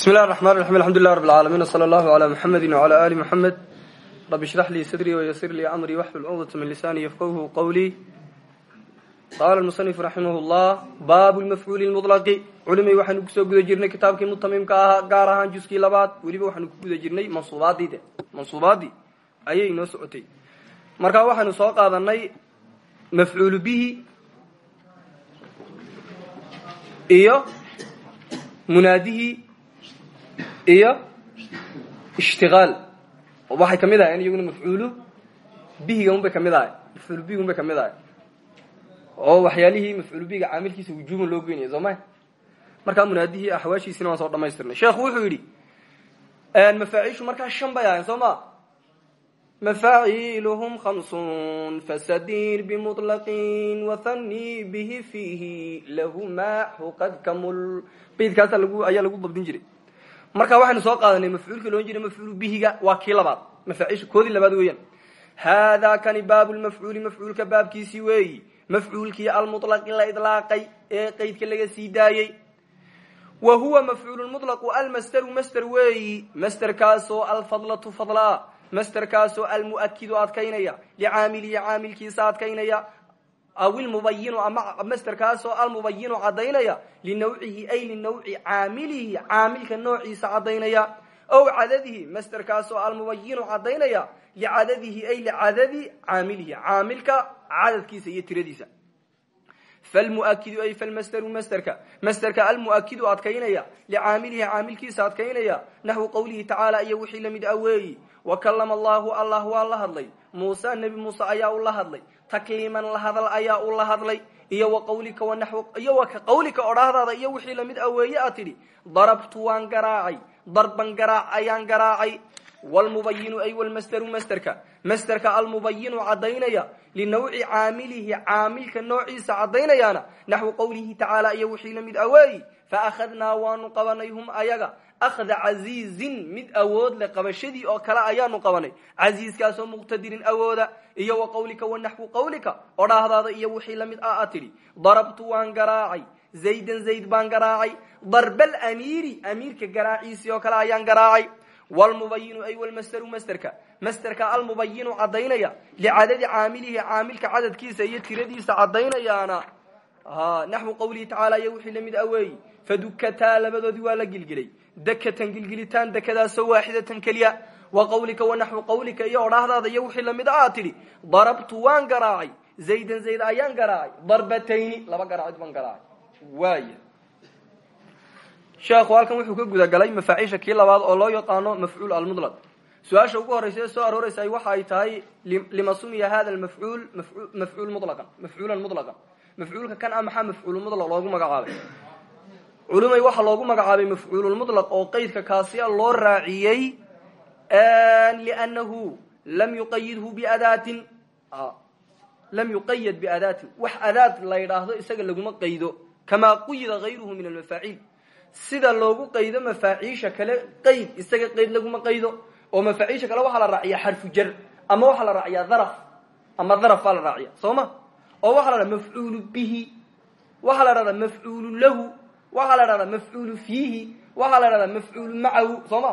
bismi llahi raxman raxim alxamdulilah rab alcaalamiin wsala allahu calaa muxamedi wcala ali muxamed rabi ishrax lii sadrii wayasir lii amrii waxlul cuqdata min lisaani yafqahu qawlii qaala musanifu raximah llah baabu lmafcuuli lmulaqi culimay waxaanu ku soo guda jirnay kitaabkii mutamimka ahaa gaar ahaan juskii labaad. Weliba waxaanu ku guda jirnay mansuubaadii de. Mansuubaadii ayay inoo socotay. Markaa waxaanu soo qaadanay mafcuulu bihi iyo munaadihii iyo ishtiaal waxay ka mid ahayen iyaguna mafcuulu bihiga un bay ka mid ahay mafcuulu bihiga un bay ka mid ahay oo waxyaalihii mafcuulu bihiga caamilkiisa wujuuban loo geynaya soo ma markaa munaadihii axwaashiisina waan soo dhamaystirnay sheekhu wuxuu yidhi mafaaciishu markaa shan bay ahayn soo ma mafaaciiluhum khamsun fasadir bimulaqin wathani bihi fiihi lahuma xuqad kamul. Baydkaasa lagu ayaa lagu dabdin jiray marka waxaynu soo qaadanay mafcuulka loon jiray mafcuulu bihiga waa kii labaad. Mafaaciisha koodii labaad weeyaan. Haadaa kani baabu lmafcuuli mafcuulka baabkiisii weeyi mafcuulkii almutlaqi la idlaaqay ee qeydka laga sii daayey wa huwa mafcuulu mulaqu almasderu masder weeyi masderkaasoo alfadlatu fadlaa. Masderkaasoo almuakidu adkaynaya. Licaamilihi caamilkiisa adkaynaya aw ilmubayinu ama masderkaasoo almubayinu cadaynaya linawcihi ay linawci caamilihi caamilka noociisa cadaynaya ow cadadihi masderkaasoo almubayinu cadaynaya licadadihi ay licadadi caamilihi caamilka cadadkiisa iyo tiradiisa. Falmuakidu ay falmasderu masderka masderka almuakidu adkaynaya licaamilihi caamilkiisa adkaynaya naxwu qowlihi tacaala iyo wixii la mid a weeyi. Wakalama allahu allah waa la hadlay. Muuse nebi muuse ayaa u la hadlay takliiman la hadal ayaa u la hadlay iyo wa qawlika wanaxw iyo wa ka qawlika odhaahdaada iyo wixii la mid a weeye a tidhi darabtu waan garaacay darban garaac ayaan garaacay. Wlmubayinu ay wlmasderu masderka masderka almubayinu cadaynaya linawci caamilihi caamilka noociisa cadaynayaana naxwu qowlihi tacaala iyo wixii la mid a weeyi faakhadnaa waanu qabanay hum ayaga akhda casiizin mid awood leh qabashadii oo kale ayaanu qabanay casiiskaasoo muqtadirin awooda iyo wa qawlika wanaxwu qawlika odhaahdaada iyo wixii la mid ah a tidhi darabtu waan garaacay zaydan zayd baan garaacay darbal amiiri amiirka garaaciisii oo kale ayaan garaacay wlmubayinu ay wlmasderu masderka masderka almubayinu cadaynaya licadadi caamilihi caamilka cadadkiisa iyo tiradiisa cadaynayaana naxwu qawlihi tacaala iyo wixii la mid a weeyi fadukataa labadoodii waa la gilgilay dakatan gilgilitaan dekadaasoo waaxidatan keliya wa qawlika wanaxwu qawlika iyo odhaahdaada iyo wixii la mid a aad tidhi darabtu waan garaacay zaydan zayd ayaan garaacay darbatayni laba garaacid baan garaacay waaya sheekhu halkan wuxuu ka gudagalay mafaaciisha kii labaad oo loo yaqaano mafcuul almudlaq su'aasha ugu horreysa ee soo arooreysa waxa ay tahay lima sumiya hada mafcuul mafcuul mulaqan mafcuulan mutlaqan mafcuulka kan a maxaa mafcuulmudlaq loogu magacaabay culumay waxaa loogu magacaabay mafcuululmudlaq oo qeydka kaasiya loo raaciyey liannahu lam yuqayidhu biadaatin lam yuqayad biadaatin. Wax adaad la yidhaahdo isaga laguma qaydo kamaa quyida hayruhu min almafaaciil sida loogu qaydo mafaaciisha kale qayd isaga qayd laguma qaydo. Oo mafaaciisha kale waxaa la raaciya xarfu jar ama waxaa la raaciyaa daraf ama daraf la raaciya soo oo waxaa la dhahda mafcuulu bihi waxaa la dhahdaa mafcuulu lahu waxaa la dhahdaa mafcuulu fiihi waxaa la dhahdaa mafcuulu macahu soo ma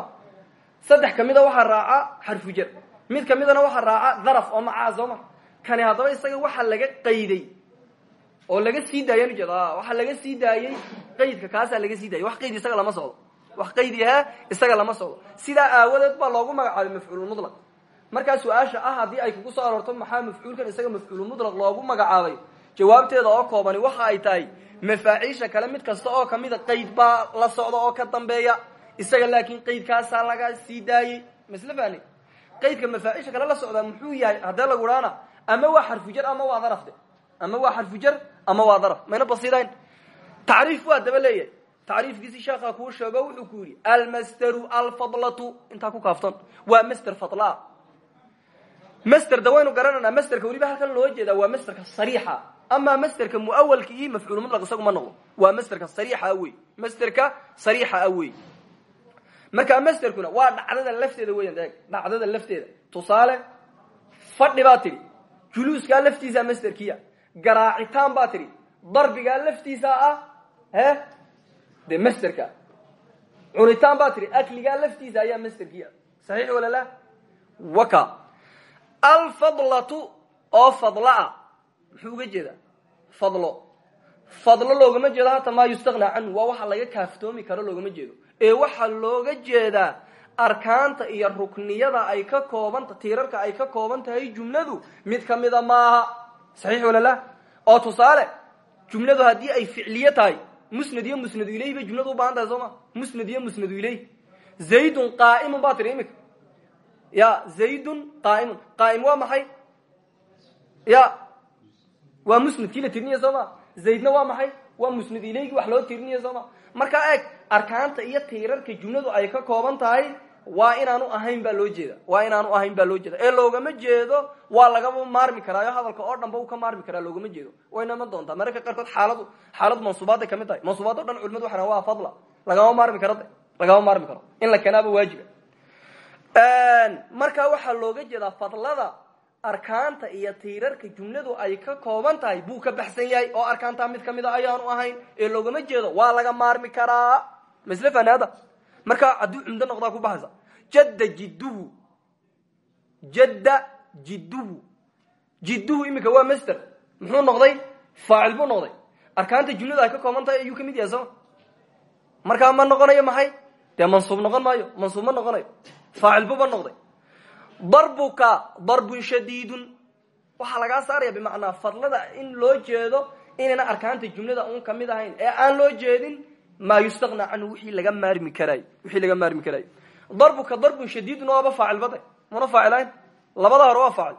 saddex kamida waxaa raaca xarfu jar. Mid kamidana waxaa raaca daraf oo macaa soo kani haddaba isaga waxaa laga qayday oo laga sii daayaan ujeed waxaa laga sii daayey qaydka kaasaa laga sii daayay. Wax qayd isaga lama socdo. Wax qaydi ahaa isaga lama socdo. Sidaa aawadeed baa loogu magacaabay mafcuululmudlaq markaa su'aasha ah haddii ay kugu soo aroorto maxaa mafcuulkan isaga mafcuululmudlaq loogu magacaabay? Jawaabteeda oo koobani waxa ay tahay mafaaciisha kale mid kasta oo kamida qayd baa la socda oo ka dambeeya. Isaga laakiin qaydkaasaa laga sii daayey. Masle fani qaydka mafaaciisha kale la socdaa muxuu yahay haddee lagu dhaana ama waa xarfujar ama waa darafde ama waa xarfujar ama waa daraf. Mayna basidayn tacriif waa daba leeyahay. Tacriifkiisi sheekha kuu sheego wuxuu ku yidhi almasderu alfadlatu. Intaa ku kaafton waa masder fadlaa masder da waynu garananaa masderka weliba halkan loo jeedaa waa masderka sariixa amaa masderka muawalka iyo mafcuul mutlaq isagu ma noqdo. Waa masderka sariixa wey masderka sariixa a wey markaa masderkuna waa dhacdada lafteeda weyan eeg dhacdada lafteeda. Tusaale fadhi baa tidhi juluuskaa laftiisa masderkiya garaacitaan baa tidhi darbigaa laftiisa ah he? Dee masderka cunitaan baa tiri. Akligaa laftiisa ayaa masterkiia saxiix wala la? Waka. Alfadlatu oo fadlaa muxuu uga jeedaa? Fadlo. Fadlo loogama jeedo hata maa yustaqnaa canhu. Waa waxa laga kaaftoomi karo loogama jeedo. Ee waxaa looga jeedaa arkaanta iyo rukniyada ay ka koobanta tiirarka ay ka kooban tahay jumladu mid kamida maaha. Saxiix wala la oo tusaale jumladu haddii ay ficliye tahay musnad iyo musnadu ilayh bay jumladu ubaahan tahay soo ma? Musnad iyo musnadu ilayh zaydun qaa'imun baa tiri imika ya zaydun qaa'imun. Qaa'im waa maxay? Ya waa musnadkii la tiriniya soo ma? Zaydna waa maxay? Waa musnad ilayhgi wax loo tiriniya soo ma? Markaa eeg arkaanta iyo tiirarka jumladu ay ka kooban tahay waa inaanu ahayn baa loo jeeda waa inaanu ahayn baa loo jeeda ee loogama jeedo waa lagaba maarmi karaayo hadalka oo dhan ba uu ka maarmi karaa loogama jeedo. Wayna iman doontaa. Mararka qaarkood xaaladu xaaladu mansuubaaday ka mid tahay. Mansuubaad o dhan culimadu waxay waa fadla. Lagama maarmi karo de. Lagama maarmi karo. In la keenaaba waajiba. Markaa waxaa looga jeedaa fadlada arkaanta iyo tiirarka jumladu ay ka kooban tahay buu ka baxsan yahay oo arkaantaa mid kamida ayaanu ahayn ee loogama jeedo. Waa laga maarmi karaa. Masle fanaada. Markaa hadduu cumdo noqdaa ku baxaysa jadda jidduhu jadda jidduhu jidduhu iminka waa master muxuu noqday? Faacil buu noqday. Arkaanta jumlada ay ka kooban tahay ayuu ka mid yahay sooma markaa ma noqonayo maxay? Dee mansuub noqon maayo? Mansuub ma noqonayo. Faacil buba noqday darbuka darbun shadiidun. Waxaa lagaa saaraya bimacnaa fadlada in loo jeedo inayna arkaanta jumlada un ka mid ahayn. Ee aan loo jeedin maa yustaqna canhu wixii laga maarmi karaay wixii laga maarmi karaayo darbuka darbun shadiidun waaba faacil bade muna faacilayn? Labada hore waa faacil.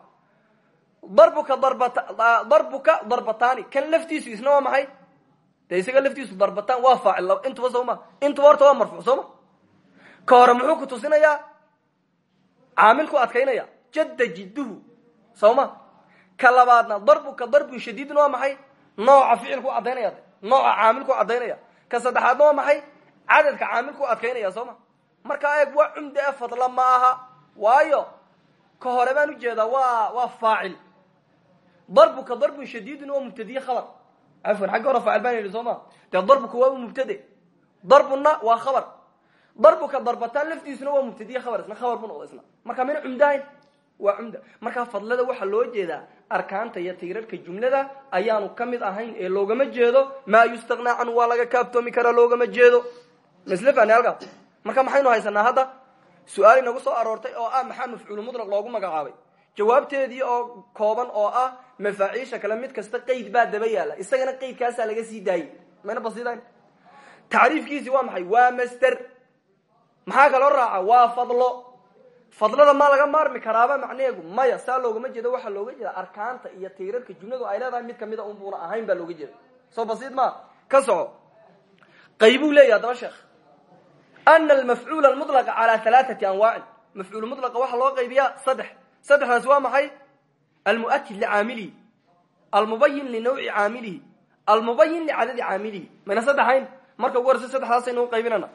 Darbuka darbuka darbatani kan laftiisu isna waa maxay? Dee isaga laftiisu darbatan waa faacil intuba soo ma intuba horta waa marfuuc soo ma? Ka hore muxuu ku tusinayaa caamilku adkaynaya jadda jidduhu soo ma ka labaadna darbuka darbun shadiidun waa maxay? Nooca ficilku cadaynaya nooca caamilku cadaynaya ka saddexaadna waa maxay? Cadadka caamilku adkaynaya soo ma markaa eeg waa cumde e fadla ma aha. Waayo ka hore baan u jeedaa waa waa faacil. Darbuka darbun shadiidun waa mubtadiye khabar. Cafwan xagga hore faacil baan yidhi soo ma dee waa mubtade. Darbuna waa khabar darbuka darbataan laftiisuna waa mubtadiye khabar isna khabar bu isna. Marka mina cumdahayn waa cumda. Markaa fadlada waxaa loo jeedaa arkaanta iyo tiirarka jumlada ayaanu ka mid ahayn ee loogama jeedo. Maa yustaqnaa canhu waa laga kaaftoomi karaa loogama jeedo. Masle fani marka maxaynu haysanaa hadda? Su'aal inagu soo aroortay oo ah maxaa mafcuulu mutlaq loogu magacaabay? Jawaabteedii oo kooban oo ah mafaaciisha kale mid kasta qeyd baa daba yaalla isagana qeydkaasaa laga sii daayey. Mayna basiidayn? Waa maxay? Waa master maxaa kaloo raaca? Waa fadlo. Fadlada ma laga maarmi karaaba macnaheegu maya saa loogama jeedo waxaa looga jeeda arkaanta iyo tiirarka jumladu ay leedahay mid kamida un buuna ahayn baa looga jeeda soo basiid ma? Ka soco. Qaybuu leeyahy adaba sheekh. Ana almafcuul almulaqa calaa alaaati anwaacin mafcuul mulaqa waxaa loo qaybiyaa saddex. Saddexdaas waa maxay? Almuakid licaamilihi almubayin linawci caamilihi almubayin licadadi caamilihi mayna saddexayn marka ugu horeysa saddexdaasaynu uqaybinana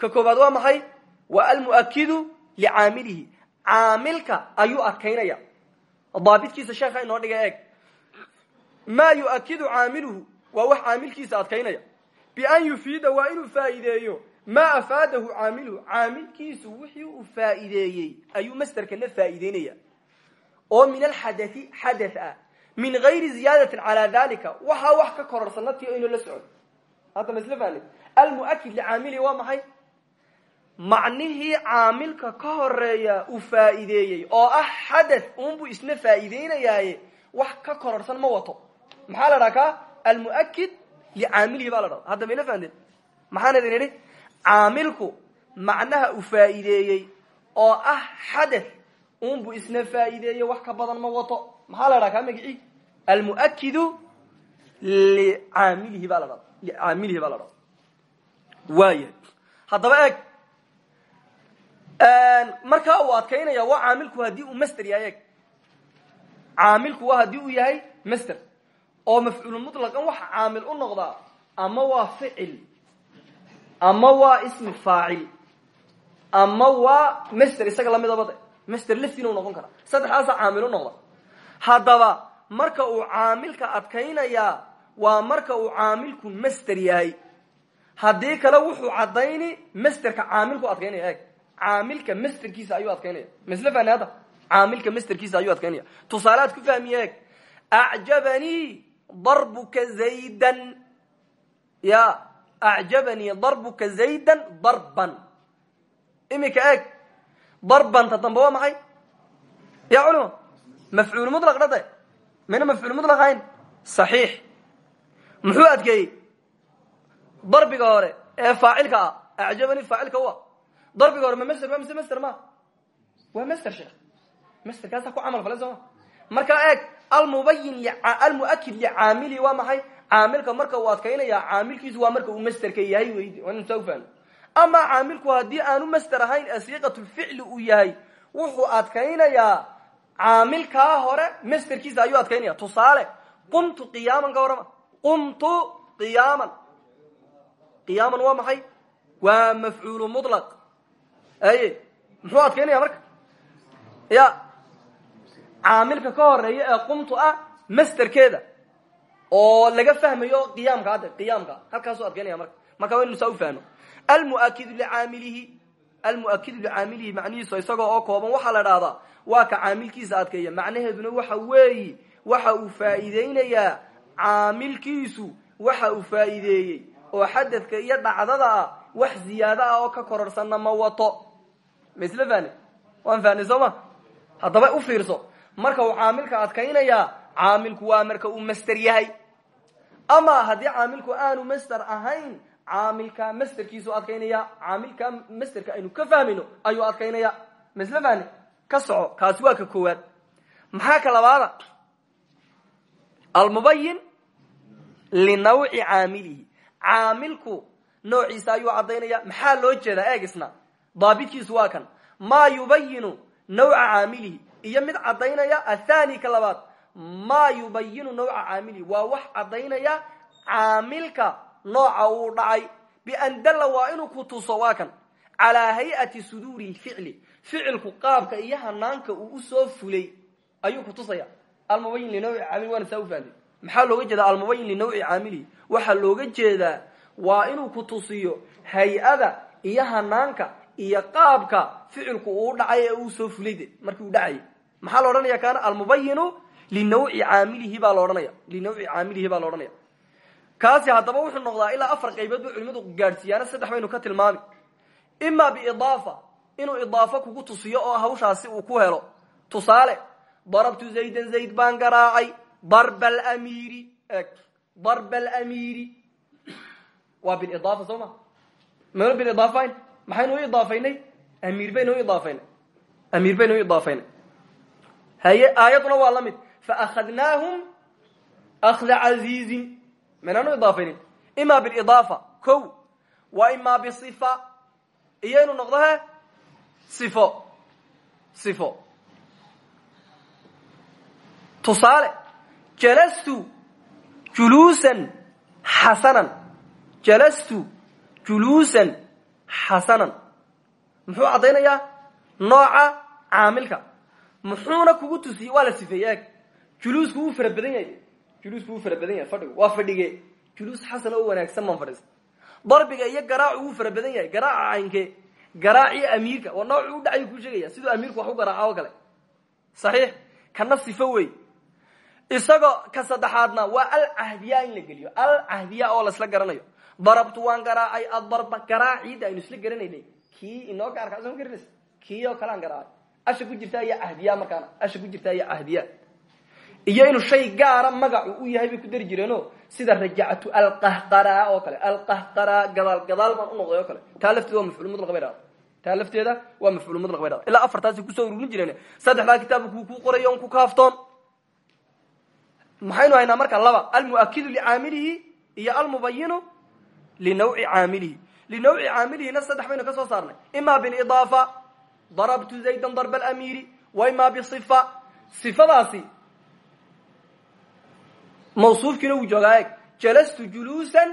ka koobaad waa maxay? Waa almuakidu licaamilihi caamilka ayuu adkaynaya. Daabitkiisa sheekha inoo dhiga eeg. Maa yuakidu caamiluhu waa wax caamilkiisa adkaynaya. Bian yufiida waa inuu faa'iideeyo. Maa afaadahu caamiluhu caamilkiisu wixii uu faa'iideeyey. Ayuu masderkana faa'iideynaya oo min alxadai xadath ah min gayri ziyaadatin calaa dalika waxaa wax ka kororsanati aynu la socon hadda masle fahni almuakid licaamilihi waa maxay macnihii caamilka ka horreeya uu faa'iideeyey oo ah xadath unbuu isna faa'iideynayaaye wax ka kororsan ma wato. Maxaa la dhaha ka? Almuakid licaamilihi baa la dhahda hadda mayla fahanteen? Maxaan idin idhi? Caamilku macnaha uu faa'iideeyey oo ah xadath unbuu isna faa'iideeyey wax ka badan ma wato. Maxaa la dhaha kaa magicii? Almuakidu licaamilihi baa la dhahda licaamilihi baa la dhahda waaya haddaba eeg markaa uu adkaynaya waa caamilku haddii uu master yahay. Caamilku waa haddii uu yahay master. Oo mafcuulu mutlaqan waxa caamil u noqdaa ama waa ficil ama waa ismi faacil ama waa master isaga lamidaba de master laftiina u noqon kara. Saddexdaasaa caamil u noqda. Haddaba marka uu caamilka adkaynayaa waa marka uu caamilku master yahay. Haddii kale wuxuu cadayni masterka caamilku adkaynaya caamilka masterkiisa ayuu adkaynaya masle fahni hadda caamilka masterkiisa ayuu adkaynaya tusaale aad ku fahmiye eeg acjabanii darbuka zaydan. Ya acjabanii darbuka zaydan darban. Imika eeg. Darbanta dambe waa maxay? Ya culima mafcuul mulaq dhade mayna mafcuul mulaq ahayn. Saxiix. Muxuu adkeeyey? Darbiga hore ee faacilka ah acjabani faacilka u ah darbiga hore ma master ma mise master ma? Waa master sheekh. Masterkaasa ku camal falay sooma markaa eeg almubayin almuakid licaamili waa maxay? Caamilka marka uu adkaynaya caamilkiisu waa marka uu masterka yahay wey waa inu saa haddii aanu master ahayn ee siiqatulficli uu yahay wuxuu adkaynayaa caamilkaa hore masterkiisa ayuu adkaynaya. Tusaale qumtu qiyaaman ka warama qumtu qiyaaman. Qiyaaman waa maxay? Waa mafcuulu mulaq aye muxuu adkaynaya marka. Ya caamilka ka horreeya ee qumtu ah masterkeeda oo laga fahmayo qiyaamka hadde qiyaamka. Halkaasuu adkaynaya marka. Marka waynu saa ufahno almuakidu licaamilihi almuakidu licaamilihi macnihiisu isagoo oo kooban waxaa la dhahdaa waa ka caamilkiisa adkeeya. Macnaheeduna waxa weeyi waxa uu faa'iideynayaa caamilkiisu waxa uu faa'iideeyey. Oo xadadka iyo dhacdada ah wax ziyaado ah oo ka kororsanna ma wato ma isla fahne waan fahnay soo u fiirso. Marka uu caamilka adkaynayaa caamilku waa marka uu master yahay. Ama haddii caamilku aanu master ahayn caamilka masterkiisu adkaynaya caamilka masterka aynu ka fahmayno ayuu adkaynaya. Ma isla fahne ka soco kaasi waa ka koowaad. Maxaa ka labaada? Almubayin linawci caamilihi. Caamilku noociisa ayuu caddaynaya. Maxaa loo jeedaa? Eegisna daabitkiisu waa kan. Maa yubayinu nawca caamilihi iyo mid caddaynaya athani ka labaad. Maa yubayinu nawca caamilihi waa wax caddaynaya caamilka nooca uu dhacay. Bian dalla waa inuu ku tuso waa kan. Calaa hay'ati suduuri ficli ficilku qaabka iyo hanaanka uu u soo fulay ayuu ku tusaya. Almubayin linawci caamili waana saa ufahday maxaa looga jeedaa almubayin linawci caamilihi waxaa looga jeedaa waa inuu ku tusiyo hay'ada iyo hanaanka iyo qaabka ficilku uu dhacay ee uu soo fulay de markii uu dhacayay maxaa la odhanaya kaana? Almubayinu linawci caamilihi baa laodhanaya linawci caamilihi baa la odhanaya. Kaasi haddaba wuxuu noqdaa ilaa afar qaybood bay culimadu gaadhsiiyaana saddex baynu ka tilmaami. Ima biidaafa inuu idaafo kugu tusiyo oo hawshaasi uu ku helo. Tusaale darabtu zaydan zayd baan garaacay. Darba alamiiri eg darba alamiiri waa bilidaafa soo ma? Maynu bilidaafayn maxaynu u idaafaynay? Amiir baynu u idaafaynay. Amiir baynu u idaafaynay. Haye aayaduna waa la mid. Faahadnaahum akhda casiizin maynaan u idaafaynin ima bilidaafa ko wa ima bisifa iyo inuu noqdo sifo. Sifo. Tusaale jalastu juluusan xasanan jalastu juluusan xasanan muxuu caddaynayaa nooca caamilka muxuuna kugu tusiyey waa la sifeeye eg juluusku wuu fara badan yahay waa fadhige juluus xasan oo wanaagsan baan fadhiista darbiga iyo garaacu wuu fara badan yahay garaaca caynkee garaaciyo amiirka waa noocu u dhacayu kuu sheegaya siduu amiirku wax u garaaca oo kale saxiix kana sifo wey isagoo ka saddexaadna waa alcahdiya in la geliyo alcahdiya oo laisla garanayo darabtu waan garaacay adarba garaaciida aynu isla garanaynay. Kii inoo gaarka soo garanaysa kii oo kale aan garaacay asha ku jirta iyo cahdiya markaana asha ku jirta iyo cahdiya iyo inuu shay gaara magacu u yahay bay ku dari jireeno sida rajactu alqahqara oo kale. Alqahqara gadaal gadaal baan unoqday oo kale. Taa lafteeda waa mafcuul mudlaq bay dhahda taa lafteeda waa mafcuul mudlaq bay dhahda ilaa afartaasi ku soo ururin jireen saddexdaa kitaabka kuu ku qorayo on ku kaaftoon. Maxaynu haynaa marka laba almuakidu licaamilihi iyo almubayinu linawci caamilihi linawci caamilihina saddex baynu ka soo saarnay ima bilidaafa darabtu zaydan darba alamiiri wa ima bisifa sifadaasi mawsuufkiina wuu joogaa eeg jalastu juluusan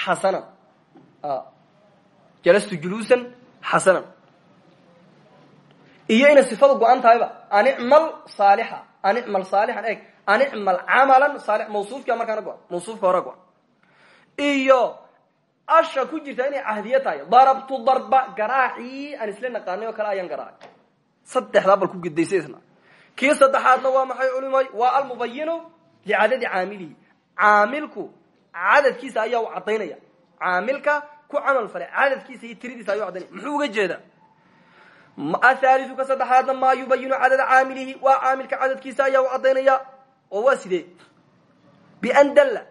xasanan jalastu juluusan xasanan iyo inay sifadu go-an tahayba anicmal saalixa anicmal saalixan eeg anicmal camalan saali mawsuufkia markaana go-an mawsuufka hore go-an iyo asha ku jirta inay cahdiye tahay. Darabtu darba garaacii aan isla naqaanay oo kale ayaan garaacay. Saddexdaa bal ku gidaysa isna. Kii saddexaadna waa maxay culimay? Waa almubayinu licadadi caamilihi. Caamilku cadadkiisa ayaa u cadaynaya caamilka ku camal falay cadadkiisa iyo tiradiisa ayuu cadaynaya muxuu uga jeedaa? Athaliu ka saddexaadna maa yubayinu cadada caamilihi? Waa caamilka cadadkiisa ayaa u cadaynaya oo waa sidee? Bian dalla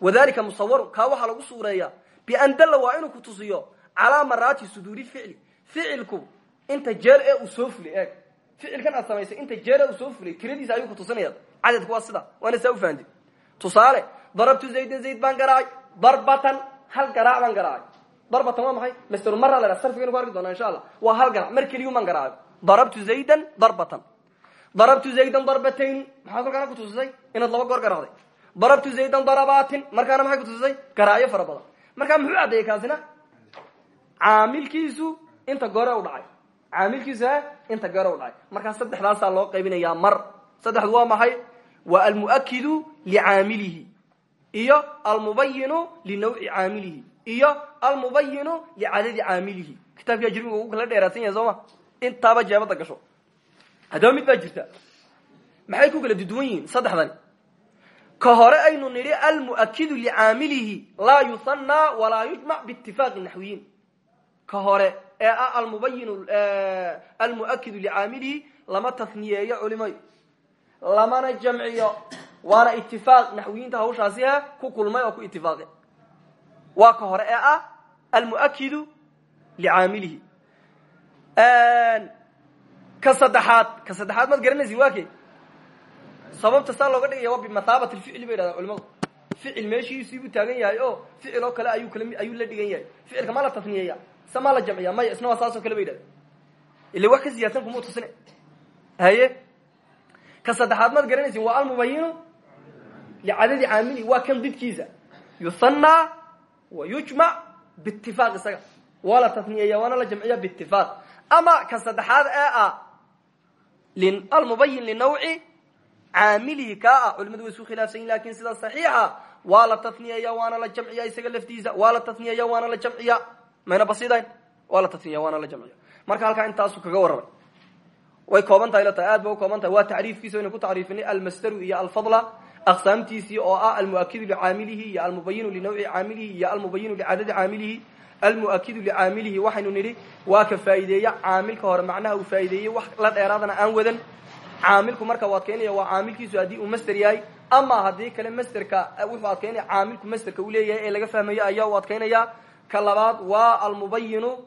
wadalika musawaru kaa waxaa lagu suureeya bian dalla waa inuu ku tusiyo calaa maraati suduuri ficli. Ficilku inta jeer ee uu soo fulay eeg. Ficilkan inta jeer ee uu soo fulay tiradiisa ayuu kutusinaya cadadku waa sida waana darabtu zaydan zayd baan garaacay. Darbatan hal garaac baan garaacay. Darbatan waa maxay? Master mara la sarfigaynu ku arki doonaa insha allah. Waa hal garaac mar keliyun baan garaacay. Darabtu zaydan darbatan. Darabtu zaydan darbatayn maxaa kolkaana kutusisay laba goor garaacday darabtu zaydan darabatin markaana maxay kutusisay garaacyo fara badan. Markaa muxuu caddeeyey kaasina? Caamilkiisu inta gore u dhacay. Caamilkiisu e inta gore u dhacay. Markaa saddexdaasaa loo qaybinayaa mar. Saddexdu waa maxay? Waa almuakidu licaamilihi iyo almubayinu linawci caamilihi. Iyo almubayinu licadadi caamilihi. Kitaabkii ajrimiga ugu kala dheeraadsan yahay soo ma intaaba jeebada gasho. Haddaba mid baa jirta. Maxay ku kala duduwan yihiin saddexdani ka hore aynu nidhi almuakidu licaamilihi laa yuhanaa walaa yujmac biitifaaqi naxwiyiin ka hore ee ah almubayin almuakidu licaamilihi lama tafniyeeyo culimay. Lamana jamciyo waana itifaaq naxwiyiinta hawshaasi he ku kulmay oo ku itifaaqe waa ka hore ee ah almuakidu licaamilihi ka saddexaad ka saddexaad maad garanaysin waa sababta saa looga dhigaya waa bimathaabati lficli bay yidhahdaa culimadu ficil meeshiisiibuu taagan yahay o ficil oo kale ayuu kala ayuu la dhigan yahay. Ficilka ma la tafniyeeya se la jamciya maya isna waa saasoo kale ba yidhahda ila wax ka siyaadsan kumau haye? Ka saddexaad maad garanaysin waa almubayinu licadadi caamili waa kan didkiisa yuhanaa wa yujmac biitifaaq isaga. Waa la tafniyeeya waana la jamciya biitifaaq ama ka saddexaad ee ah almubayin linawci caamilihi kaa ah culimadu way isku khilaafsan yihiin laakiin sida saxiixa waa la tafniyeeya waana la jamciya isaga laftiisa waa la tafniyeeya waana la jamciya mayna basidayn waa la tafniya waana la jamciya marka halkaa intaasu kaga warramay. Way kooban tahay la tahay aad ba u kooban tahay. Waa tacriifkiisa waynu ku tacriifinay almasdaru iyo alfadla aqsaamtiisii oo ah almuakidu licaamilihi iyo almubayinu linawci caamilihi iyo almubayinu licadadi caamilihi. Almuakidu licaamilihi waxaynu nidhi waa ka faa'iideeya caamilka hore macnaha uu faa'ideeyey wax la dheeraadana aan wadan caamilku marka u adkaynaya waa caamilkiisu haddii uu master yahay ama haddii kale masterka wuxuu adkaynaya caamilku masterka uu leeyahay ee laga fahmayo ayaa u adkaynaya ka waa almubayinu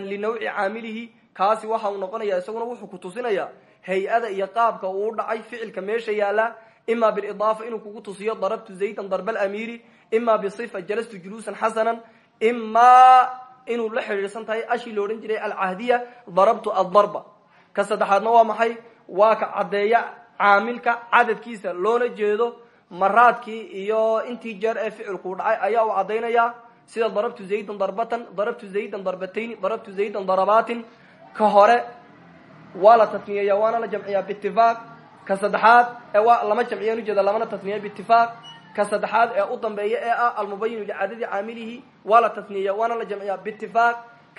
linawci caamilihi. Kaasi waxa uu noqonaya isaguna wuxuu ku tusinaya hay'ada iyo qaabka uu dhacay ficilka meesha yaalla ima bilidaafa inuu kugu tusiyo darabtu zaydan darba alamiiri ima bisifa jalastu juluusan xasanan. Imaa inuu la xidhiidhsan tahay ashii la odhan jiray alcahdiya darabtu addarba. Ka saddexaadna waa maxay waa ka caddeeya caamilka cadadkiisa loona jeedo maraadkii iyo intii jeer ee ficilkuu dhacay ayaa uu caddaynaya sida darabtu zaydan darbatan darabtu zaydan darbatayni darabtu zaydan darabatin ka hore waa la tafniyeeya waana la jamciyaa biitifaaq ka saddexaad ee waa lama jamciyan ujeeda lamana tafniya biitifaaq ka saddexaad ee u dambeeya ee ah almubayinu licadadi caamilihi waa la tafniyeeya waana la jamciyaa biitifaaq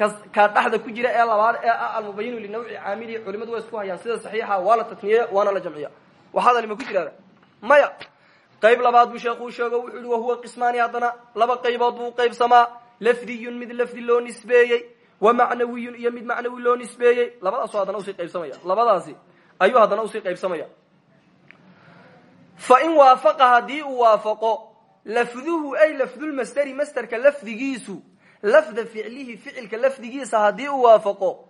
ka dhexda ku jira ee labaad ee ah almubayinu linawci caamilihi culimadu waa isku hayaan. Sida saxiixa waa la tafniyeeya waana la jamciya. Waxaad alima ku jiraada maya qayb labaad buu sheekuu sheego wuxuu yihi wahuwa qismaani haddana laba qaybood buu qaybsamaa. Lafdiyun mid lafdi loo nisbeeyey wa macnawiyun iyo mid macnawi loo nisbeeyey. Labadaasoo haddana u sii qaybsamaya. Labadaasi ayuu haddana u sii qaybsamaya. Fa in waafaqa haddii waafaqo lafduhu ay lafdulmasteri masterka lafdigiisu lafda ficlihi ficilka lafdigiisa haddii uu waafaqo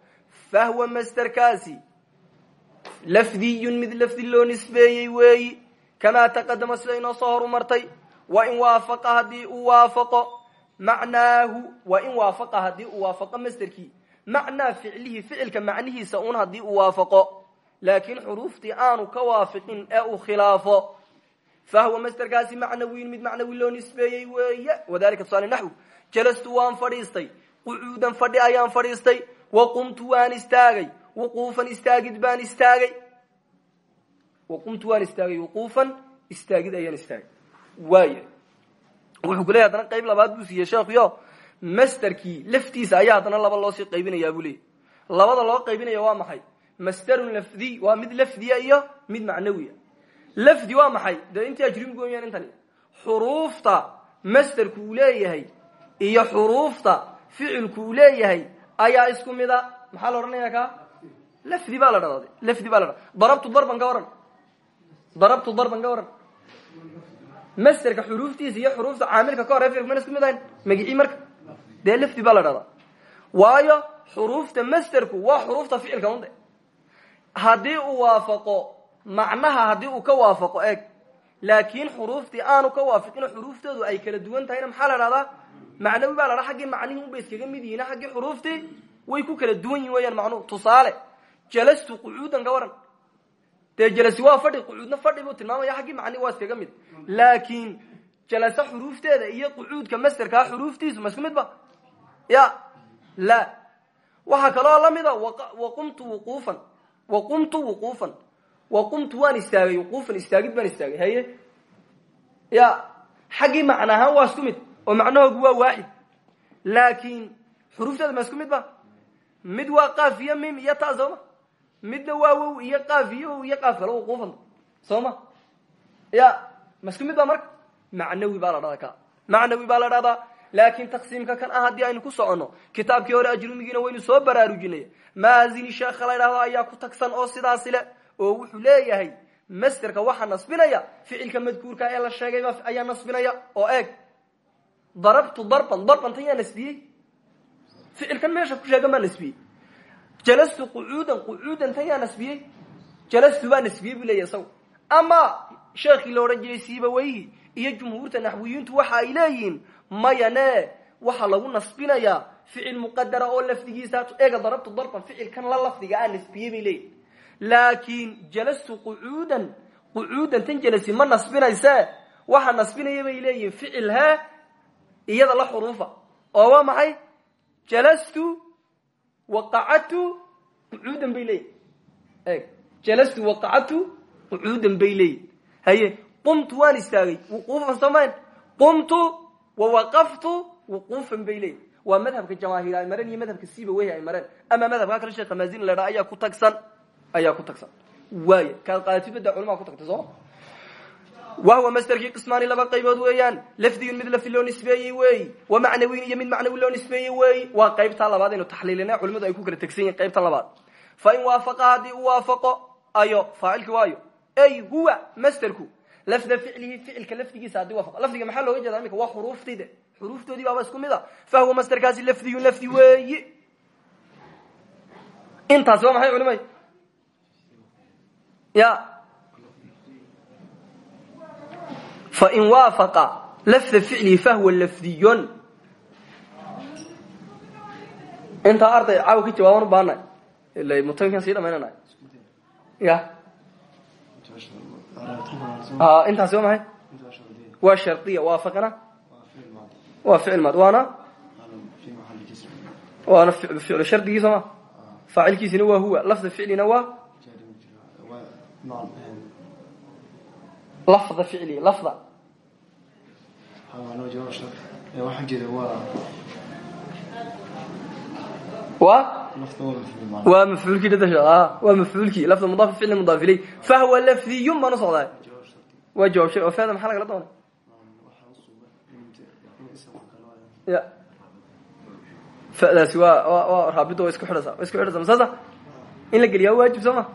fahwa masterkaasi lafdiyun mid lafdi loo nisbeeyey weeyi kamaa taqadama sida inoo soo horumartay? Wa in waafaqa haddii uu waafaqo. Macnaahu wa in waafaqa haddii uu waafaqo masterkii macnaa ficlihi ficilka macnihiisa un haddii uu waafaqo. Laakiin xuruuftii aanu ka waafiqin ee uu khilaafo. Fahwa masterkaasi macnawiyin mid macnawi loo nisbeeyey weeye wadalika jalastu waan fadhiistay qucuudan fadhi ayaan fadhiistay wa qumtu waan istaagay wuquufan istaagid baan istaagay wa qumtu waan istaagay wuquufan istaagid ayaan istaagay waaya wuxuu ku leeyay haddana qayb labaad buu siiyey sheekhuyo masterkii laftiisa ayaa haddana laba loosii qaybinayaa buu leeyay labada loo qaybinaya waa maxay masterun lafdiy waa mid lafdiya iyo mid macnawiya lafdi waa maxay dee intii ajrim gooyaan intani xuruufta masterku uu leeyahay iyo xuruufta ficilku leeyahay ayaa isku mida maxaa la odhanaya lafdi baa la lafdi baa darabtu darban ka darabtu darban ka masterka xuruuftiisa iyo xuruufta caamilka ka hore ficilku mana isku mid ahayn? Magicii marka. Dee lafdi baa la waayo xuruufta masterku waa xuruufta ficilka unde. Haddii uu waafaqo macnaha haddii uu ka waafaqo eg laakiin xuruuftii aanu ka waafiqin xuruuftoodu ay kala duwan tahayna maxaa la dhahdaa macnawi baa la dhaha xaggii macnihii unbay iskaga mid yihiin xaggii xuruuftii way ku kala duwan yihiin weyaan macnuhu tusaale jalastu qucuudan ka waran. Dee jalasi waa fadhi qucuudna fadhi buu tilmaamaya xaggii macnihi waa iskaga mid. Laakiin jalasa xuruufteeda iyo qucuudka masterkaa xuruuftiisu ma isku mid ba? Ya la. Waxaa kaloo lamida waqumtu wuquufan waqumtu wuquufan waqumtu waan istaagay wuquufan istaagid baan istaagay. Haye? Ya xaggii macna ahaan waa isku mid oo macnahoogu waa waaxid laakiin xuruufteeda ma isku mid ba? Mid waa qaaf iyo mim iyo ta sooma midna waa wow iyo qaaf iyo iyo qaaf kale wuquufan sooma ya ma isku mid ba marka? Macnawi baa la dhahdaa ka. Macnawi baa la dhahdaa. Kan ah haddii ku soconno kitaabkii hore ajrumigiina waynu soo baraarujinay. Maazini sheekha ayaa ku tagsan oo sidaasi le oo wuxuu leeyahay masterka waxaa nasbinaya ficilka madkuurka ee la sheegay ayaa nasbinaya oo eeg. Darabtu darban darbantan yaa nasbiyey. Ficilkan meesha ku sheegan baa nasbiyey. Jalastu qucuudan qucuudan tan yaa nasbiyey. Jalastu baa nasbiyey buu leeyahy ama sheekhii la odhan jiray siibaweyhi iyo jumhuurta naxwiyiintu waxa ay leeyihiin mayane waxaa lagu nasbinayaa ficil muqadara oo lafdigiisa eega darabtu darban ficilkan la lafdiga aa nasbiyey bay laakiin jalastu qucuudan qucuudan tan jalasi ma nasbinayse waxaa nasbinaya bay leeyihiin iyada la xuruufa. Oo waa maxay? Jalastu waqacatu qucuudan bay leeyihiin eeg jalastu waqacatu qucuudan bay leeyihiin haye qumtu waan istaagay wuquufan samayn qumtu wawaqaftu wuquufan bay leeyihiin waa madhabka jamaahiir ay mareen iyo madhabka siiba wehi ay mareen. Ama madhabka kale sheekha maazin la dhaa ayaa ku tagsan ayaa ku tagsan waay kaad qaatibada culmaa ku tagtay soo wahwa masterkii qismaani laba qaybood weeyaan lafdigin mid lafdi loo nisbeeyey weey wa macnawiin iyo mid macnawi loo nisbeeyey weey waa qaybtaa labaad aynu taxliilina culimadu ay ku kala tegsan yihiin qaybtan labaad fa in waafaqa haddii u waafaqo ayo faacilki waayo ay huwa masterku lafda ficlihi ficilka lafdigiisa haddii waafaqo lafdiga maxaa looga jeeda imika waa xuruuftide xuruuftoodii baaba isku mid a fa huwa masterkaasi lafdiyun lafdi weeyi intaasi waa maxay culimay ya. Fain waafaqa lafda ficlihi fahuwa lafdiyun intaa arday caawa ka jawaaban baanay ila mutaminkan sii dhamaynanay ya. Intaasi waa maxay waa shardiya waafaqana waa ficil maad. Waana? Waana ficlu shardigii soo ma? Faacilkiisina waa huwa lafda ficlina waa lafda ficli lafda. Wa waa mafcuulkii dhadasha waa mafcuulkii. Lafda mudaaf ficli mudaaf ilay fahwa lafdiyun baan usocdaa waa jawaab shay oo feeda maxaa lagala doonay? Ya. Fadaasi waa waa raabida wa isku xidhaysaa. Wa isku xidhaysaa masaasa? In la geliyaa waajib soo ma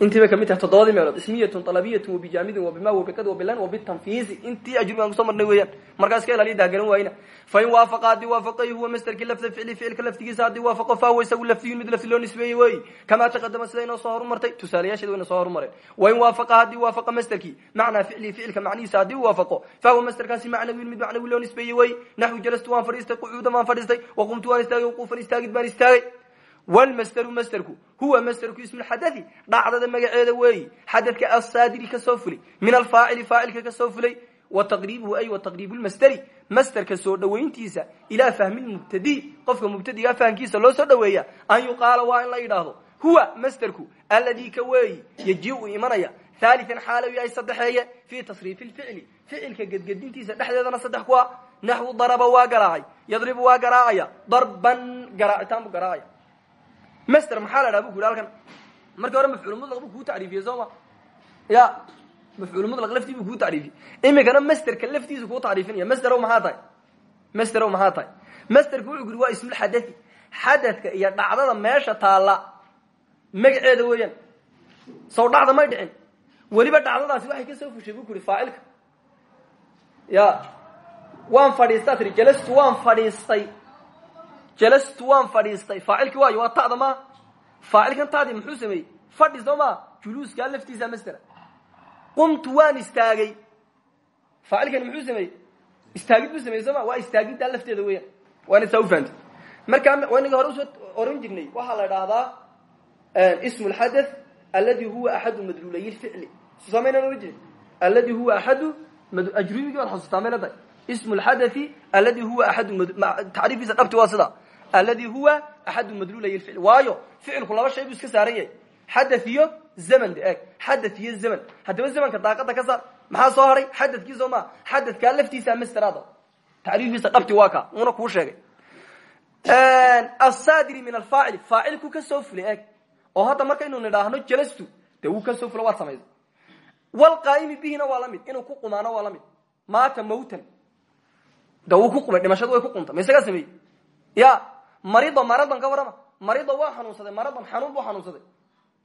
intii bay ka mid tahay toddobadii meelood ismiyatun alabiyatun wabijaamidin wabima wabiqad wabilan wabitanfiisi intii ajrubigaan ku soo marnay weeyaan markaa iska ilaaliya dahgalan waayna fain waafaqa haddii waafaqay huwa masterkii lafda ficli ficilka laftigiisa haddii waafaqo fahuwa isagu lafdiyun mid lafdi loo nisbeeyey weeyi kamaa taqadama sida inoo soo horumartay tusaalayaasheeda wayna soo horumareen wain waafaqa haddii waafaqa masterkii macnaa ficlihi ficilka macnihiisa haddii u waafaqo fahuwa masterkaasi macnawiyun mid macnawi loo nisbeeyey weeyi naxwi jalastu waan fadhiistay qucuudan waan fadhiistay waqumtu waan istaagay wuquufan istaagid baan istaagay wlmasderu masderku huwa masderku ismu lxadai dhacdada magaceeda weeyi. Xadadka asaadiri ka soo fulay min alfaacili faacilka ka soo fulay wa taqriibuhu ay wa taqriibu lmasderi masderka soo dhowayntiisa ilaa fahmi lmubtadi qofka mubtadigaa fahamkiisa loo soo dhoweeya an yuqaala waa in la yidhaahdo huwa masderku alladii ka weeyi yaji u imanaya haalian xaalow yahay saddexeeye fii tasriifi lficli ficilka gedgedintiisa dhexdeedana saddex kuwa naxwu daraba waa garaacay yadribu waa garaacaya darban garaacitaan buu garaacaya master maxaa la dhaha bu ku halkan? Markii hore mafcuul mulaq buu kuu tacriifiyey soo ya mafcuul mulaq laftii buu kuu tacriifiyey imikana masterka laftiisa kuu tacriifinaya. Master o maxaa tahay? Master o maxaa tahay? Masterka wuxuu kuyidhi waa ismulxadai xadadka iyo dhacdada meesha taalla magaceeda weeyaan. Sow dhacda may dhicin. Weliba dhacdadaasi waxay ka soo fushay bu ku yidhi ya waan fadhiistaa tiri jalastu waan fadhiistay jalastu waan fadhiistay. Faacilkii waayo waa ta'da maa? Faacilkan taadii muxuu sameeyey? Fadhi soo maa? Juluuskaa laftiisa mastera qumtu waan istaagay. Faacilkani muxuu sameeyey? Istaagid buu sameyey soo ma waa istaagiddaa lafteeda weeyaan. Waa ina saa ufahantay markaa inaga hore u soo oran jirnay waxaa la idhaahdaa ismu lxadath aladi huwa axadu madluulay lficli samaynaan ohan jirin. Aladi huwa axadu ajrumigii baad xasuustaa mayna tahay. Ismu lxadathi aladi huwa axadu tacriifiisa dhabti waa sida aladi huwa axadu madluulay lficli waayo ficilku laba shay buu iska saaran yahay xadath iyo zaman de eeg. Xadath iyo zaman. Haddaba zamanka daaqada ka saar maxaa soo haray? Xadadkii soo maa xadadkaa laftiisa masteraada tacriifiisa dhabti waa ka una kuu sheegay. Asadiri min alfaacili faacilku ka soo fulay eeg. Oo hadda markaynu nidhaahno jalastu dee wuu ka soo fula waad samaysa walqaa'imi bihina waa la mid. Inuu ku qumaano waa la mid. Maata mawtan. De wuu ku qumay dhimashadu way ku qumta ma isagaa sameeyey? Ya marida maradan ka warrama marida waa xanuunsaday maradan xanuun buu xanuunsaday.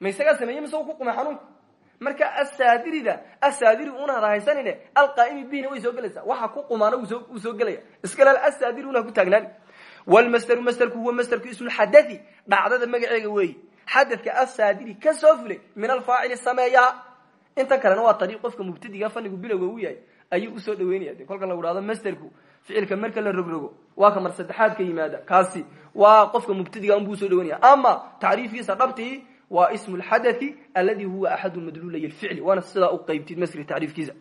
Ma isagaa sameeyey mise ku qumay xanuunka? Marka asadirida asadiri unaad haysanine alqaa'imi bihina way soo gelaysaa. Waxa ku qumaano wuu soo gelaya. Iskalaal asadiri una ku taagnaani. Wlmasderu masderku huwa masderku ismulxadai dhacdada magaceega weeyi. Xadadka asaadiri ka soo fulay min alfaacili sameeyaa inta kalena waa ariiq qofka mubtadiga fanigu bilowga u yahay ayuu u soo dhaweynaya de kolka lagu dhahdo masderku ficilka marka la rogrogo waa ka mar saddexaad ka yimaada. Kaasi waa qofka mubtadiga unbuu u soo dhaweynaya ama tacriifkiisa dhabtii waa ismu lxadai aladi huwa axadu madluulay lficli waana sidaa u qaybtid masri tacriifkiisa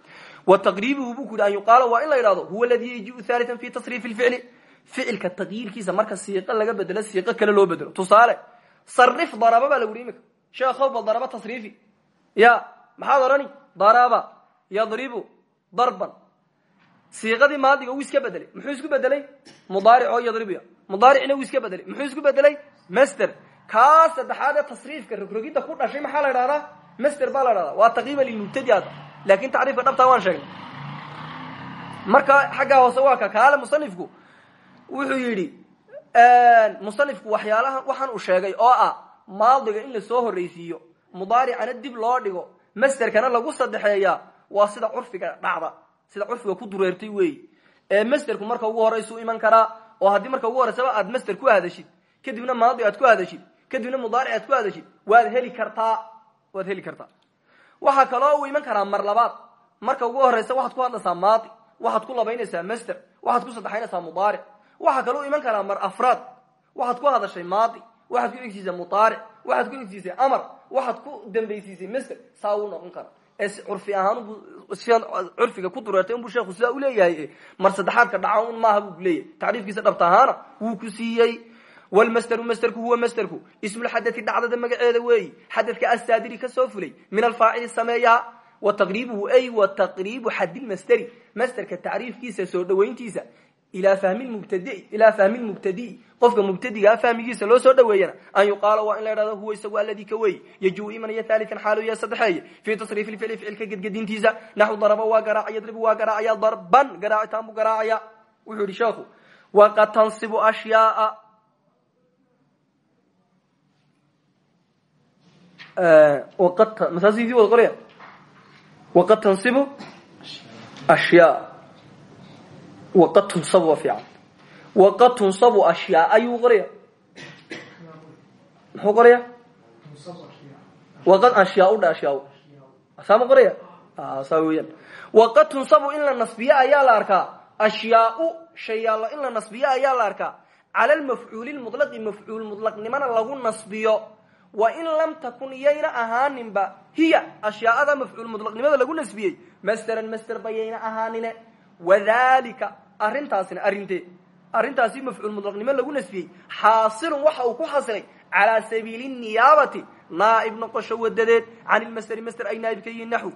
wa taqriibuhu buu ku yidhi an yuqaala waa in la yidhahdo huwa aladi yajiu halian fi tasriifi lficli ficilka taqyiirkiisa marka siiqo laga bedelo siiqo kale loo bedelo. Tusaale sarif daraba baa lagu yhi imika sheekhow ba daraba tasriifi. Ya maxaad odhani daraba yadribu darban siiqadii maadiga wuu iska bedelay? Muxuu isku bedelay? Mudaaric oo yadribuya mudaaricna wuu iska bedelay. Muxuu isku bedelay? Master. Kaa saddexaad ee tasriifka rogrogidda ku dhashay maxaa la idhahdaa master baa la idhahdaa waa taqriiban lilmubtadi ada laakin tacriifka dhabtaa waan sheegnay. Marka xaggaa hoose waa ka. Kaale musanifku wuxuu yidhi musanifku waxyaalaha waxaan uu sheegay oo ah maadiga in la soo horreysiiyo mudaaricana dib loo dhigo masterkana lagu sadexeeya waa sida curfiga dhacda sida curfiga ku dureertay weeyi ee masterku marka ugu horeysu iman karaa oo haddii marka ugu horeysaba aad master ku hadashid kadibna maadi aad ku hadashid kadibna mudaaric aad ku hadashid waad heli kartaa waad heli kartaa waxaa kaloo uu iman karaa mar labaad. Marka ugu horeysa waxaad ku hadlaysaa maadi waxaad ku labaynaysaa master waxaad ku saddexaynaysaa mudaaric waxaa kaloo iman karaa mar afraad. Waxaad ku hadashay maadi waxaad ku egsiisay mudaaric waxaad ku egsiisay amar waxaad ku dambaysiisay master saa noqon kara. ee curfi ahaan sida curfiga ku dureertay unbuu sheekhu sidaa uleeyahay mar saddexaadka dhaca un maaha buu kuleeyahay tacriifkiisa dhabta ahaana wuu ku siiyey. Wlmasderu masderku huwa masderku ismulxadai dhacdada magaceeda weeyi. Xadadka asaadiri ka soo fulay. Min alfaacili sameeyaa wa taqriibuhu ay wa taqriibu xadilmasderi masderka tacriifkiisa soo dhawayntiisa ilaa fahmi mubtadii ilaa fahmi lmubtadii qofka mubtadigaa fahmigiisa loo soo dhaweeyana an yuqaala waa in la idhahdo huwa isagu alladii ka weeyi yajuu imanaya haalian xaalu ya saddexeeye fii tasriifi lficli ficilka gedgedintiisa naxu daraba waa garaaca yadribu waa garaacaya darban garaacitaan buu garaacaya wuxuu yihi sheekhu waqad tansibu ashyaaa waqad tansibu ashyaa waqad tunsabu waa fiican waqad tunsabu ashyaa ayuu qoraya? Muxuu qoraya? Waqad ashyaa dha ashyaa saama qoraya? Saa weeyaan. Waqad tunsabu in la nasbiyo ayaa la arkaa. Ashyaau shayaalo in la nasbiyo ayaa la arkaa. Cala lmafcuuli lmulaqi mafcuul mulaqnimana lagu nasbiyo. Wa in lam takun yayna ahaaninba hiya ashyaada mafcuul mulaqnimada lagu nasbiyey. Masteran master ba wadalika arrintaasina arrintee arrintaasi mafcuul mulaqnimo lagu nasbiyey xaasilun waxa uu ku xasilay calaa sabiili niyaabati naaib noqosho wadadeed can ilmasderi masder ay naaib ka yihiin naxw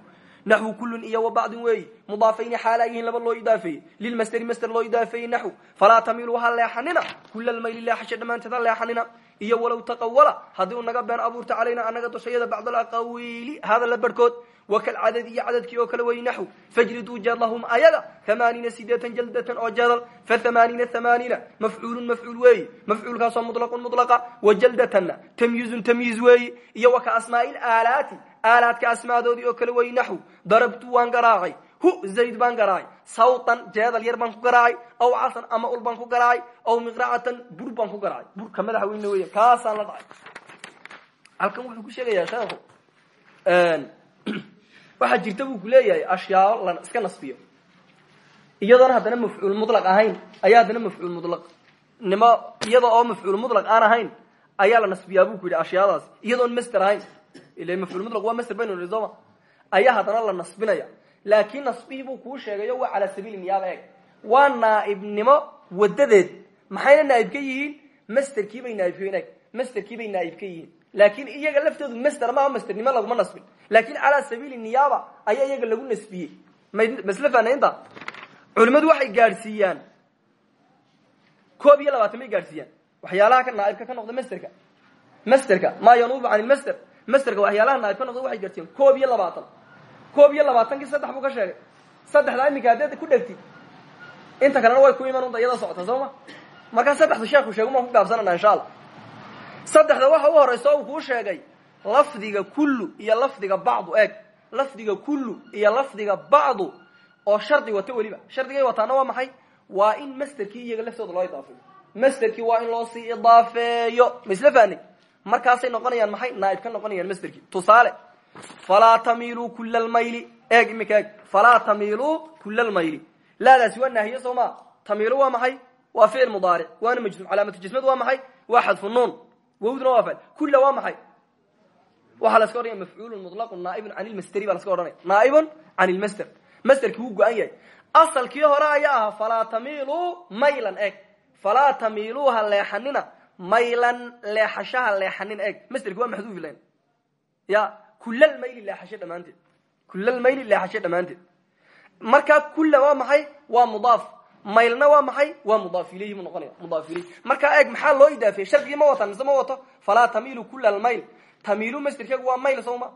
naxwu kullun iyo wa bacdin weeyi mudaafayni xaala yihiin laba loo idaafeeyey lilmasderi masder loo idaafeeyey naxw falaa tamilu ha leexanina kula lmayli leexasha dhammaanteed ha leexanina iyo walow taqawala haddii uu naga been abuurta calayna anaga dushayada bacd alaqawiili hadalla barhkood wakalcadad iyo cadadkii oo kale wey naxw fajriduu jadlahum ayaga hamaaniina sideetan jaldatan oo jadal fathamaaniina hamaaniina mafcuulun mafcuul weeyi mafcuulkaasoo mutlaqun mutlaqa wajaldatanna tamyiizun tamyiiz weeyi iyo waka asmaai aalaati aalaadka asmaadoodii oo kale wey naxw darabtu waan garaacay hu zayd baan garaacay sawtan jeedal yar baan ku garaacay aw casan ama ul baan ku garaacay aw miqracatan bur baan ku garaacay burka madaxa weyne weya kaasaan la dhacay? Halkan wuxuu ku sheegayaa sheekhu. Waxaa jirta buu ku leeyahay ashyaao la iska nasbiyo. Iyadoona haddana mafcuul mulaq ahayn. Ayaa haddana mafcuul mulaq nimo iyada oo mafcuul mulaq aan ahayn ayaa la nasbiyaa buu ku yidhi ashyaadaas iyadoon master ahayn. Ila mafcuul mulaq waa master baynu nihi sooma ayaa haddana la nasbinaya laakiin nasbihii buu kuu sheegayo waa calaa sabiili niyaaba eeg. Waa naaibnimo wadadeed maxayna naaib ka yihiin? Masterkii bay naaib ka yihiin eg masterkii bay naaib ka yihiin. Laakiin iyaga laftoodu master maaha masternimo laguma nasbin. Laakiin calaa sabiili niyaaba ayaa iyaga lagu nasbiyey. Masle fanaynta culimadu waxay gaadhsiiyaan. Koob iyo labaatan bay gaadhsiiyaan. Waxyaalaha ka naaibka ka noqda masterka masterka maa yanuubu can ilmaster masterka waxyaalaha naaib ka waxay gaadhsiiyaan. Koob iyo labaatan koob iyo labaatankii saddex buu ka sheegay. Saddexdaa iminka haddeed ku dhegtid inta kalena way ku iman unta iyada socota soo ma? Markaa saddexda sheekhu sheegu maan ku gaabsanana insha allah saddexda waxa u horaysa uu kuu sheegay lafdiga kullu iyo lafdiga bacdu eeg. Lafdiga kullu iyo lafdiga bacdu oo shardi wato weliba. Shardigay wataana waa maxay? Waa in masterkii iyaga laftooda loo idaafeeyo. Masterkii waa in loo sii idaafeeyo. Ma isla markaasay noqonayaan maxay? Naaib ka noqonayaan masterkii tusaale falaa tamiluu kula lmayli eeg iminka eeg falaa tamiluu kula lmayli laadaasi waa naahiye soo ma tamilu waa maxay waa ficil mudaaric waana majzum calaamatu jismadu waa maxay waa xadfu nuun wawduna waa fail kula waa maxay waxaa la ska odhanaya mafcuulun mutlaqun naaibun can ilmasteri baa la ska odhanaya naaibun can ilmaster masterkii wuu go-an yahay asalkii hore ayaa ahaa falaa tamiluu maylan eeg falaa tamiluu ha leexanina maylan leexashaha leexanin eeg masterki waa maxduuf len ya kulalmayli leexasho dhammaanteed kulalmayli leexasho dhammaanteed markaa kulla waa maxay? Waa mudaaf. Maylna waa maxay? Waa mudaaf ilayhi mu noqonaya. Mudaaf ilayh eeg maxaa loo idaafiyey? Shardigii ma watan mise ma wato? Falaa tamilu kula almayl masterkeegu waa mayl soo ma?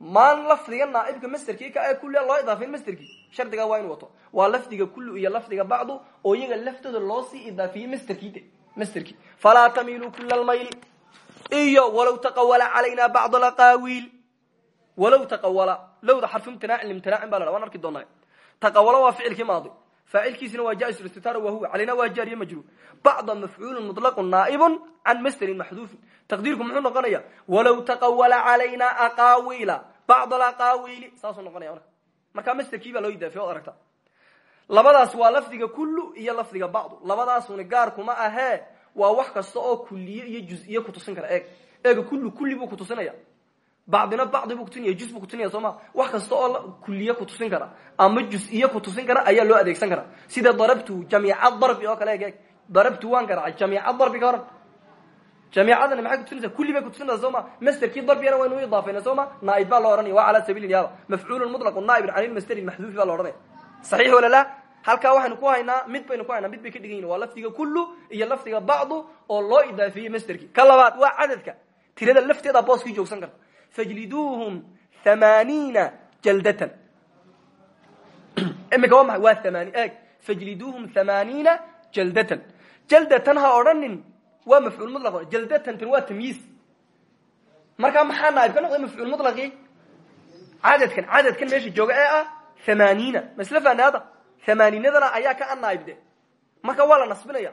Maan lafdiga naaibka masterkii ka ee loo idaafin masterkii shardigaa waa inu wato. Waa lafdiga kullu iyo lafdiga bacdu oo iyaga laftooda loo sii idaafiyey masterkii masterkii falaa tamilu kula iyo walow taqawala calayna bacd alaqaawiil walow taqawala. Lowda xarfu imtinaacin limtinaacin ba la dha waan arki doonaa taqawala waa ficilkii maadi. Faacilkiisina waa jais istitaar wahuwa calayna waa jaariye majruur. Bacda mafcuulun mutlaqun naa'ibun can masterin maxduufin. Taqdiirku muxuu noqonaya walow taqawala calayna aqaawiila bacd alaqaawiili saasuu noqonaya marka markaa masterkii baa loo idaafiya od aragta labadaas waa lafdiga kullu iyo lafdiga bacdu labadaasuni gaar kuma ahee waa wax kasta oo kuliye iyo juziye kutusin kara. Eeg eega kullu kulli buu kutusinaya bacdina bacdi buu kutusinaya juz buu kutusinaya soo ma? Wax kasta oo kuliye kutusin kara. Ama juziye kutusin kara ayaa loo adeegsan karaa sida darabtu jamiica darbi oo kale eeg darabtu waan garaacay jamiica darbi ka horan. Jamiicadani maxay kutusinaysa kulli bay kutusinaysa soo ma? Masterkii darbigana waynu u idaafayna soo ma? Naaib baa waa calaa sabiili niyaaba mafcuulun mutlaqun naa'ibun can ilmasteri maxduufi baa lo ohanaya saxiix wala la halkaa waxaynu ku haynaa mid baynu ku haynaa mid bay ka dhigan yihiin waa lafdiga kullu iyo lafdiga bacdu oo loo idaafeeyey masterkii ka labaad waa cadadka tirada lafteeda booskii joogsan karta fajliduuhum hamaaniina jaldatan. Imika waa maay waa hamani eeg. Fajliduuhum hamaaniina jaldatan. Jaldatan ha odhanin waa mafcuul mulaq jaldatan tan waa tamyiis. Markaa maxaa naaib ka noqday mafcuul mulaqii cadadkan cadadkan meesha jooga ee ah hamaaniina masle fanaada hamaaniinadana ayaa ka an naaib de marka waa la nasbinaya.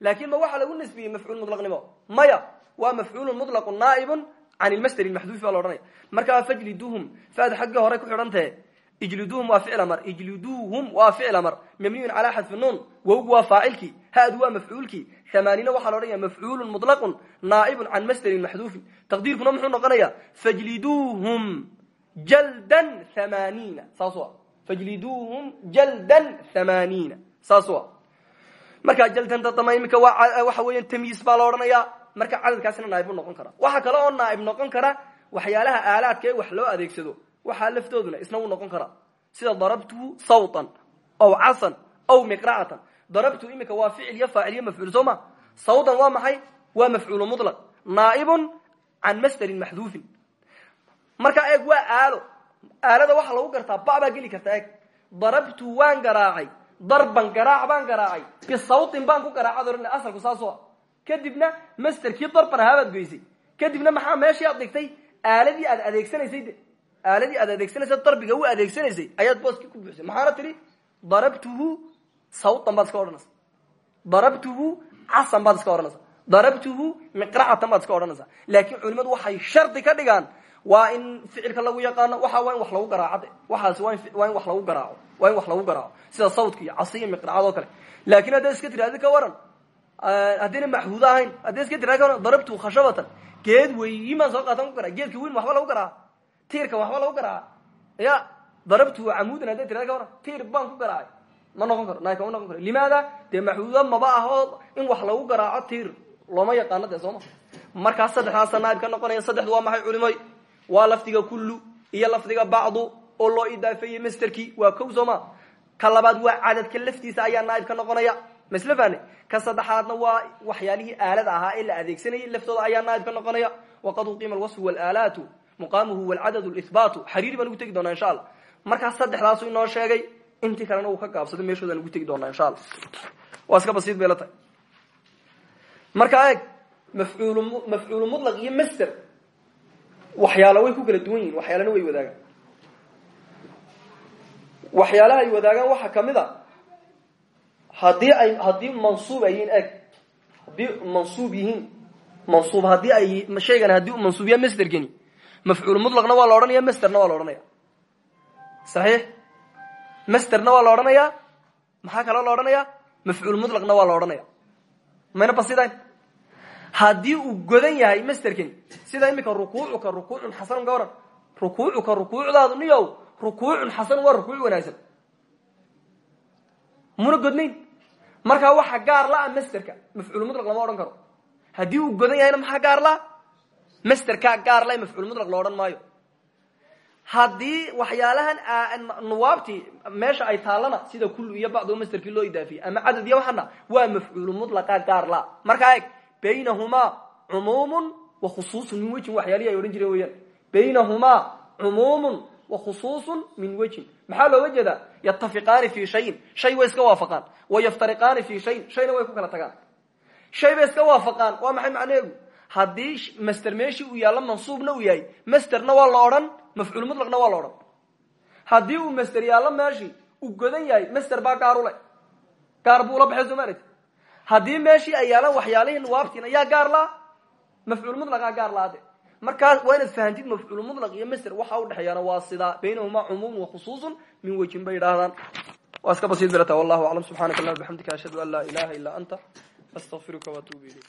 Laakin ma waxaa lagu nasbiyey mafcuul mulaqnimo maya waa mafcuulun mutlaqu naa'ibun can ilmaster maxduufi baa la odhanaya. Markaa fajliduuhum faada xaggii hore ku xidhantahe ijliduuhum waa ficil amar ijliduuhum waa ficil amar. Mabniyun calaa xadfi nuun wowgu waa faacilkii hadu waa mafcuulkii. Hamaaniina waxaa la odhanaya mafcuulun mutlaqun naa'ibun can masderin maxduufin taqdiirkuna muxuu noqonaya fajliduuhum jaldan hamaaniina saas fajliduuhum jaldan hamaaniina saas a markaa jaldanta dama iminka waxa weeyaan tamyiis baa la odhanaya marka cadadkaasina naaib u noqon kara. Waxa kale oo naaib noqon kara waxyaalaha aalaadka ee wax loo adeegsado. Waxaa laftooduna isna u noqon kara. Sida darabtuhu sawtan aw casan aw miqracatan darabtu imika waa ficil iyo faacil iyo mafcuul soo ma? Sawtan waa maxay? Waa mafcuulu mutlaq. Naaibun can masderin maxduufin. Marka eeg waa aalo aalada waxaa lagu gartaa ba baa geli karta eeg. Darabtu waan garaacay darban garaac baan garaacay bisawtin baan ku garaacad ohan asalku saasoo a kadibna masterkii darban ahaabaad goysay kadibna maxaa meeshii aad dhigtay? Aaladii aad adeegsanaysay de. Aaladii aad adeegsanaysay darbiga u adeegsanaysay ayaad booskii ku buuxsay maxaana tidhi? Darabtuhu sawtan baad iska odhanaysa darabtuhu casan baad iska odhanaysa darabtuhu miqracatan baad iska odhanaysaa. Laakiin culimadu waxay shardi ka dhigaan waa in ficilka lagu yaqaano waxa waa in wax lagu garaacade waxaasi waa in wax lagu garaaco. Waa in wax lagu garaaco. Sida sawdka iyo casi oo kale. Laakin haddaad iska tirahdi ka waran haddayna maxhuudo ahayn hadday iska tirahdi ka waran darabtu khashabatan. Geed weyin baan soo qaatan ku garaa geedka weyn waxba lagu garaaca. Tiirkan waxba lagu garaaca. Ya darabtu camuudan hadday tirahdi ka waran. Tiir baan ku garaacay. Ma noqon karo naay kama noqon karo. Limaada dee maxhuudo maba ahoo in wax lagu garaaco tiir. Looma yaqaano dee sooma markaas saddexdaasa ka noqonaya saddexdu waa maxay culimoy waa lafdiga kullu iyo lafdiga bacdu oo loo idaafeeyey masterkii waa kow sooma ka labaad waa cadadka laftiisa ayaa naaib ka noqonaya. Masle fane ka saddexaadna waa waxyaalihii aalada ahaa ee la adeegsanayay laftooda ayaa naaib ka noqonaya. Waqad uqiima alwasfu walaalaatu muqaamuhu walcadad lihbaatu xariiri baan ugu tegi doonaa insha allah. Markaas saddexdaasu inoo sheegay intii kalena uu ka gaabsado meeshoodaan ugu tegi doonaa insha alla waa iska basiid bay la tahay. Markaa eeg mafcuul mafcuulu mutlaq iyo master waxyaala way ku kala duwan yihiin waxyaalana way wadaagaan. Waxyaalaha ay wadaagaan waxaa ka mid a haddii ay haddii mansuub ay yihiin eg haddii mansuub yihiin mansuub haddii ay shaygan haddii u mansuubiya masterkeni mafcuul mutlaqna waa la odhanaya masterna waa la odhanaya saxiix? Masterna waa la odhanaya maxaa kaloo la odhanaya mafcuul mutlaqna waa la odhanaya mayna basidayn haddii uu godan yahay masterkeni sida imika rukuucuka rukuucun xasanun ka waran. Rukuucuka rukuucdaadu niyow rukuucun xasan waa wanaagsan. Muna godnayn. Markaa waxa gaar la-a masterka mafcuul mutlaq lama odhan karo. Haddii uu godan yahayna maxaa gaar la masterkaa gaar la mafcuul mutlaq lo odhan maayo. Haddii waxyaalahan nuwaabtii meesha ay taallana sida kullu iyo bacdo masterkii loo idaafiyey ama cadad iyo waxana waa mafcuulu mutlaqa gaar la markaa eg baynahumaa cumuumun wa khusuusun min wejin waxyaalihi ay odhan jireen weyaan baynahumaa cumuumun wa khusuusun min wejin maxaa looga jeedaa yatafiqaani fi shayin shay way iska waafaqaan wa yaftariqaani fi shayin shayna way ku kala tagaan shay bay iska waafaqaan waa maxay macnaheedu haddii master meeshii uu yaallo mansuubna uu yahay masterna waa la odhan mafcuul mutlaqna waa la odhan haddii uu master yaallo uu godan yahay master baa gaar u haddii meeshii ay yaalaan waxyaalihii nuwaabtiin ayaa gaar laa mafcuul mutlaqaa gaar laade markaas waa inaad fahantid mafcuul mutlaq iyo master waxa udhexeeyaana waa sidaa baynahumaa cumuumun wa khusuusun min wejin bay yidhaahdaan. Waa iska basiid bilata wallahu aclam subxaanaka allah bixamdika ashhadu an laa ilaha illa anta astaqfiruka waatuubu ilayk